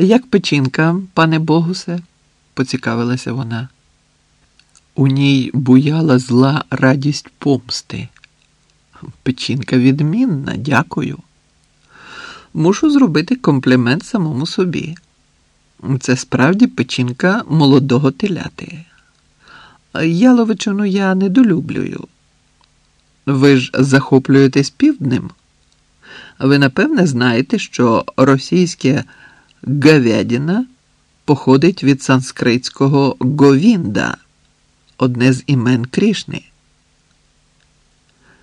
Як печінка, пане Богусе? поцікавилася вона. У ній буяла зла радість помсти. Печінка відмінна, дякую. Мушу зробити комплімент самому собі. Це справді печінка молодого теляти. Яловичину я недолюблюю. Ви ж захоплюєтесь півднем? Ви напевне знаєте, що російське говядина походить від санскритського говінда, одне з імен Крішни.